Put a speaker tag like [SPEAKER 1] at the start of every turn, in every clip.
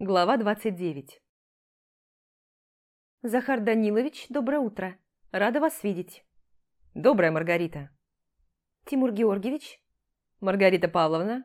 [SPEAKER 1] Глава 29 «Захар Данилович, доброе утро. Рада вас видеть».
[SPEAKER 2] «Доброе, Маргарита».
[SPEAKER 1] «Тимур Георгиевич?»
[SPEAKER 2] «Маргарита Павловна?»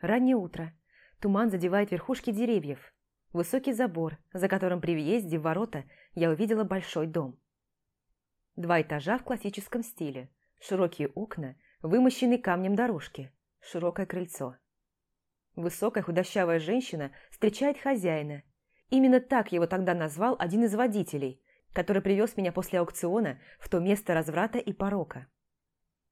[SPEAKER 1] Раннее утро. Туман задевает верхушки деревьев. Высокий забор, за которым при въезде в ворота я увидела большой дом. Два этажа в классическом стиле, широкие окна, вымощенные камнем дорожки, широкое крыльцо. Высокая худощавая женщина встречает хозяина. Именно так его тогда назвал один из водителей, который привез меня после аукциона в то место разврата и порока.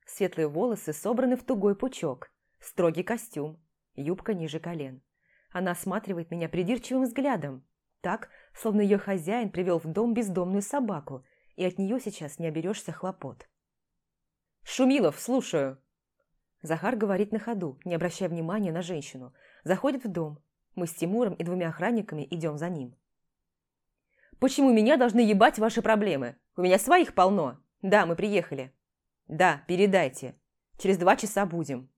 [SPEAKER 1] Светлые волосы собраны в тугой пучок, строгий костюм, юбка ниже колен. Она осматривает меня придирчивым взглядом, так, словно ее хозяин привел в дом бездомную собаку, и от нее сейчас не оберешься хлопот.
[SPEAKER 2] «Шумилов, слушаю!»
[SPEAKER 1] Захар говорит на ходу, не обращая внимания на женщину. Заходит в дом. Мы с Тимуром и двумя охранниками идем за ним.
[SPEAKER 2] «Почему меня должны ебать ваши проблемы? У меня своих полно. Да, мы приехали. Да, передайте. Через два часа будем».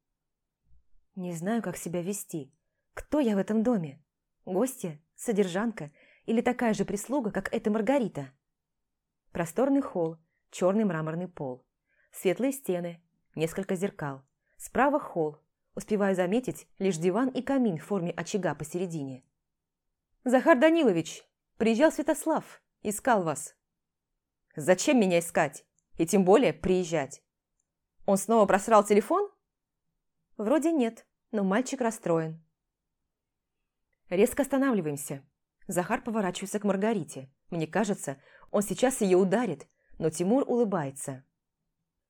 [SPEAKER 1] Не знаю, как себя вести. Кто я в этом доме? Гостья? Содержанка? Или такая же прислуга, как эта Маргарита? Просторный холл, черный мраморный пол. Светлые стены, несколько зеркал. Справа холл. Успеваю заметить лишь диван и камин в форме очага посередине.
[SPEAKER 2] «Захар Данилович, приезжал Святослав, искал вас». «Зачем меня искать? И тем более приезжать? Он снова просрал телефон?»
[SPEAKER 1] «Вроде нет, но мальчик расстроен». Резко останавливаемся. Захар поворачивается к Маргарите. Мне кажется, он сейчас ее ударит, но Тимур улыбается.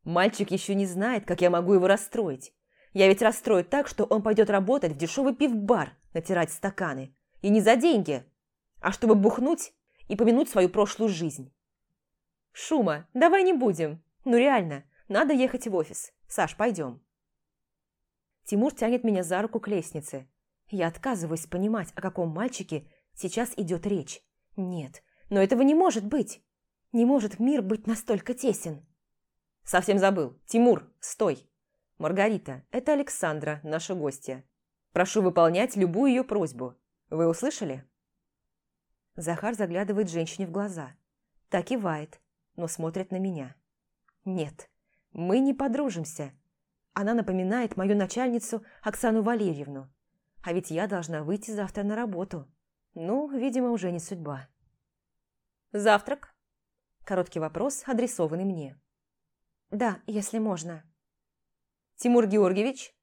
[SPEAKER 1] Мальчик еще не знает, как я могу его расстроить. Я ведь расстрою так, что он пойдет работать в дешевый пивбар, натирать стаканы. И не за деньги, а чтобы бухнуть и помянуть свою прошлую жизнь. «Шума, давай не будем. Ну реально, надо ехать в офис. Саш, пойдем». Тимур тянет меня за руку к лестнице. Я отказываюсь понимать, о каком мальчике сейчас идет речь. Нет, но этого не может быть. Не может мир быть настолько тесен.
[SPEAKER 2] Совсем забыл. Тимур, стой. Маргарита, это Александра, наша гостья. Прошу выполнять любую ее просьбу. Вы услышали?
[SPEAKER 1] Захар заглядывает женщине в глаза. Так кивает, но смотрит на меня. Нет, мы не подружимся. Она напоминает мою начальницу Оксану Валерьевну. А ведь я должна выйти завтра на работу. Ну, видимо, уже не судьба.
[SPEAKER 2] «Завтрак?»
[SPEAKER 1] Короткий вопрос, адресованный мне. «Да, если можно».
[SPEAKER 2] «Тимур Георгиевич,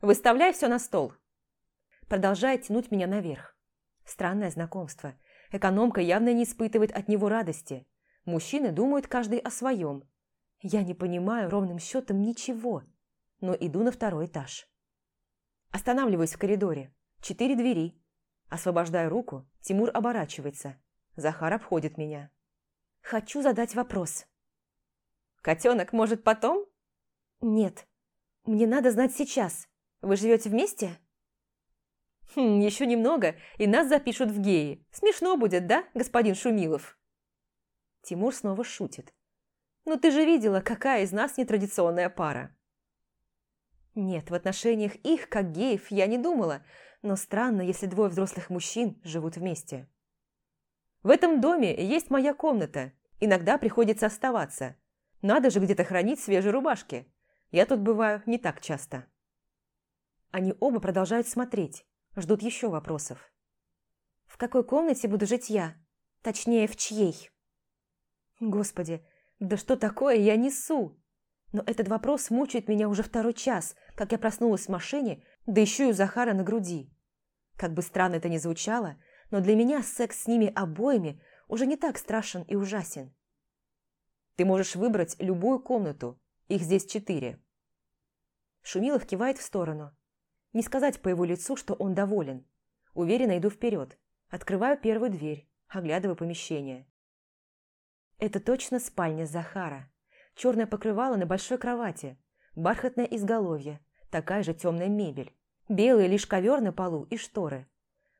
[SPEAKER 2] выставляй все на стол».
[SPEAKER 1] Продолжает тянуть меня наверх. Странное знакомство. Экономка явно не испытывает от него радости. Мужчины думают каждый о своем. Я не понимаю ровным счетом ничего, но иду на второй этаж. Останавливаюсь в коридоре. Четыре двери. Освобождаю руку, Тимур оборачивается. Захар обходит меня. Хочу задать вопрос.
[SPEAKER 2] «Котенок, может, потом?»
[SPEAKER 1] «Нет. Мне надо знать сейчас. Вы живете вместе?»
[SPEAKER 2] «Хм, еще немного, и нас запишут в геи. Смешно будет, да, господин Шумилов?»
[SPEAKER 1] Тимур снова шутит. «Ну ты же видела, какая из нас нетрадиционная пара». Нет, в отношениях их, как геев, я не думала, но странно, если двое взрослых мужчин живут вместе. В этом доме есть моя комната. Иногда приходится оставаться. Надо же где-то хранить свежие рубашки. Я тут бываю не так часто. Они оба продолжают смотреть, ждут еще вопросов. В какой комнате буду жить я? Точнее, в чьей? Господи, да что такое я несу? Но этот вопрос мучает меня уже второй час, как я проснулась в машине, да еще и у Захара на груди. Как бы странно это ни звучало, но для меня секс с ними обоими уже не так страшен и ужасен. Ты можешь выбрать любую комнату. Их здесь четыре. Шумилов кивает в сторону. Не сказать по его лицу, что он доволен. Уверенно иду вперед. Открываю первую дверь, оглядываю помещение. Это точно спальня Захара. Черное покрывало на большой кровати, бархатное изголовье, такая же темная мебель, белый лишь ковер на полу и шторы.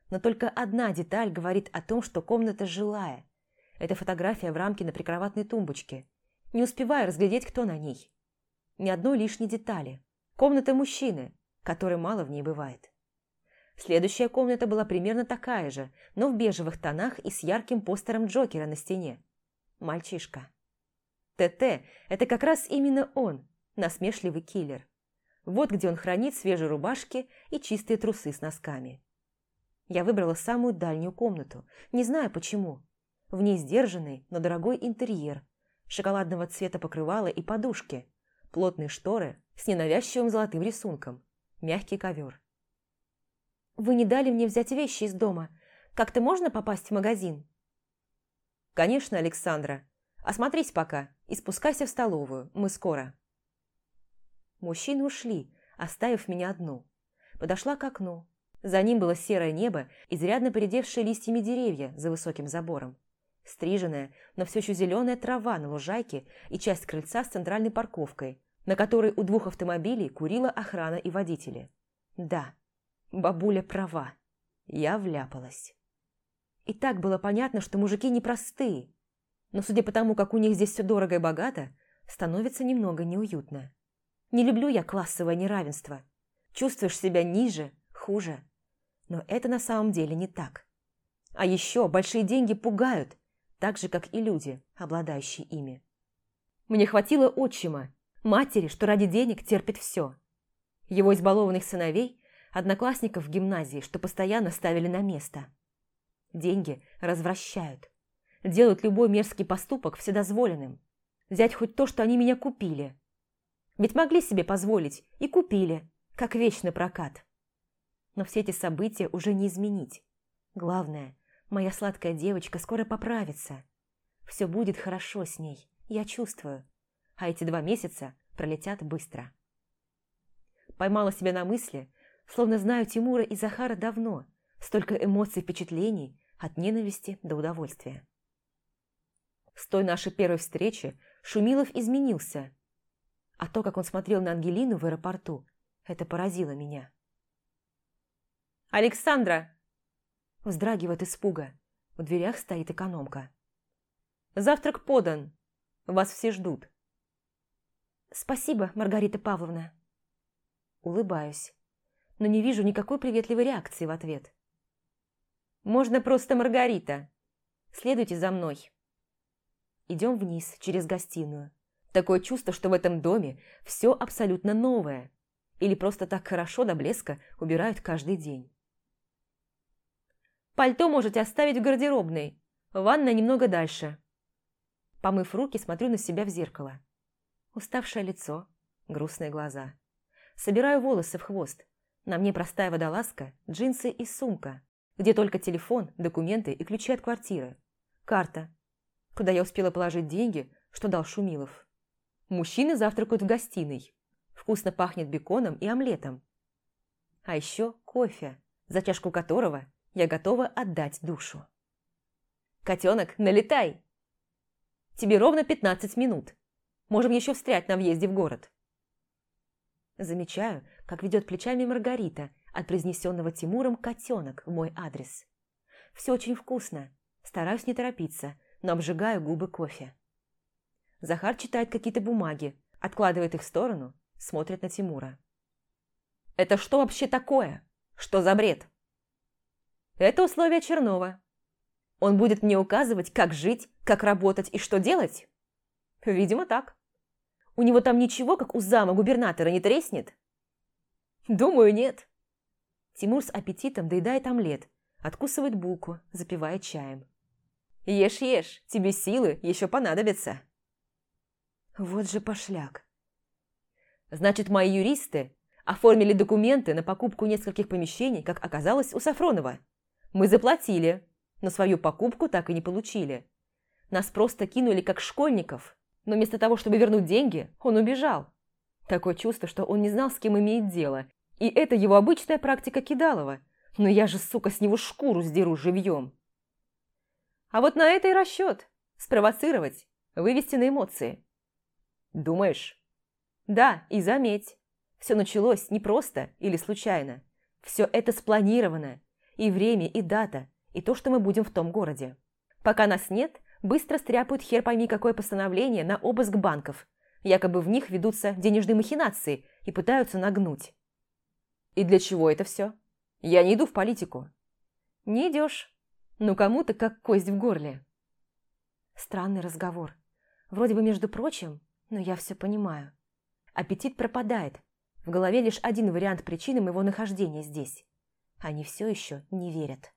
[SPEAKER 1] Но только одна деталь говорит о том, что комната жилая – это фотография в рамке на прикроватной тумбочке. Не успеваю разглядеть, кто на ней. Ни одной лишней детали. Комната мужчины, которой мало в ней бывает. Следующая комната была примерно такая же, но в бежевых тонах и с ярким постером Джокера на стене. Мальчишка. ТТ – это как раз именно он, насмешливый киллер. Вот где он хранит свежие рубашки и чистые трусы с носками. Я выбрала самую дальнюю комнату, не знаю почему. В ней сдержанный, но дорогой интерьер, шоколадного цвета покрывала и подушки, плотные шторы с ненавязчивым золотым рисунком, мягкий ковер. «Вы не дали мне взять вещи из дома. Как-то можно попасть в магазин?»
[SPEAKER 2] «Конечно, Александра. Осмотрись пока и спускайся в столовую. Мы скоро». Мужчины ушли, оставив меня одну. Подошла к окну. За ним было серое небо, изрядно поредевшие листьями деревья за высоким забором. Стриженная, но все еще зеленая трава на лужайке и часть крыльца с центральной парковкой, на которой у двух автомобилей курила охрана и водители. Да, бабуля права. Я вляпалась. И так было понятно, что мужики непростые. Но судя по тому, как у них здесь все дорого и богато, становится немного неуютно. Не люблю я классовое неравенство. Чувствуешь себя ниже, хуже. Но это на самом деле не так. А еще большие деньги пугают, так же, как и люди, обладающие ими. Мне хватило отчима, матери, что ради денег терпит все. Его избалованных сыновей, одноклассников в гимназии, что постоянно ставили на место. Деньги развращают. Делают любой мерзкий поступок вседозволенным. Взять хоть то, что они меня купили. Ведь могли себе позволить и купили, как вечный прокат. Но все эти события уже не изменить. Главное, моя сладкая девочка скоро поправится. Все будет хорошо с ней, я чувствую. А эти два месяца пролетят быстро. Поймала себя на мысли, словно знаю Тимура и Захара давно, столько эмоций и впечатлений, от ненависти до удовольствия. С той нашей первой встречи Шумилов изменился, а то, как он смотрел на Ангелину в аэропорту, это поразило меня. «Александра!» Вздрагивает испуга. В дверях стоит экономка. «Завтрак подан. Вас все ждут».
[SPEAKER 1] «Спасибо, Маргарита Павловна». Улыбаюсь, но не вижу никакой приветливой реакции в ответ.
[SPEAKER 2] «Можно просто Маргарита. Следуйте за мной».
[SPEAKER 1] Идем вниз, через гостиную. Такое чувство, что в этом доме все абсолютно новое. Или просто так хорошо до блеска убирают каждый день.
[SPEAKER 2] Пальто можете оставить в гардеробной. Ванна немного дальше.
[SPEAKER 1] Помыв руки, смотрю на себя в зеркало. Уставшее лицо, грустные глаза. Собираю волосы в хвост. На мне простая водолазка, джинсы и сумка, где только телефон, документы и ключи от квартиры. Карта, куда я успела положить деньги, что дал Шумилов. Мужчины завтракают в гостиной. Вкусно пахнет беконом и омлетом. А еще кофе, за чашку которого я готова отдать душу. «Котенок, налетай!» «Тебе ровно 15 минут. Можем еще встрять на въезде в город». Замечаю, как ведет плечами Маргарита от произнесенного Тимуром котенок в мой адрес. Все очень вкусно. Стараюсь не торопиться, но обжигаю губы кофе. Захар читает какие-то бумаги, откладывает их в сторону, смотрит на Тимура. «Это что вообще такое? Что за бред?» Это условие Чернова. Он будет мне указывать, как жить, как работать и что делать? Видимо, так. У него там ничего, как у зама губернатора, не треснет? Думаю, нет. Тимур с аппетитом доедает омлет, откусывает булку, запивает чаем. Ешь, ешь, тебе силы еще понадобятся. Вот же пошляк. Значит, мои юристы оформили документы на покупку нескольких помещений, как оказалось, у Сафронова. Мы заплатили, но свою покупку так и не получили. Нас просто кинули как школьников, но вместо того, чтобы вернуть деньги, он убежал. Такое чувство, что он не знал, с кем имеет дело. И это его обычная практика Кидалова. Но я же, сука, с него шкуру сдеру живьем. А вот на это и расчет. Спровоцировать, вывести на эмоции. Думаешь? Да, и заметь. Все началось не просто или случайно. Все это спланировано, и время, и дата, и то, что мы будем в том городе. Пока нас нет, быстро стряпают хер пойми какое постановление на обыск банков. Якобы в них ведутся денежные махинации и пытаются нагнуть. И для чего это все?
[SPEAKER 2] Я не иду в политику».
[SPEAKER 1] «Не идешь. Ну, кому-то как кость в горле». Странный разговор. Вроде бы между прочим, но я все понимаю. Аппетит пропадает. В голове лишь один вариант причины моего нахождения здесь. Они все еще не верят.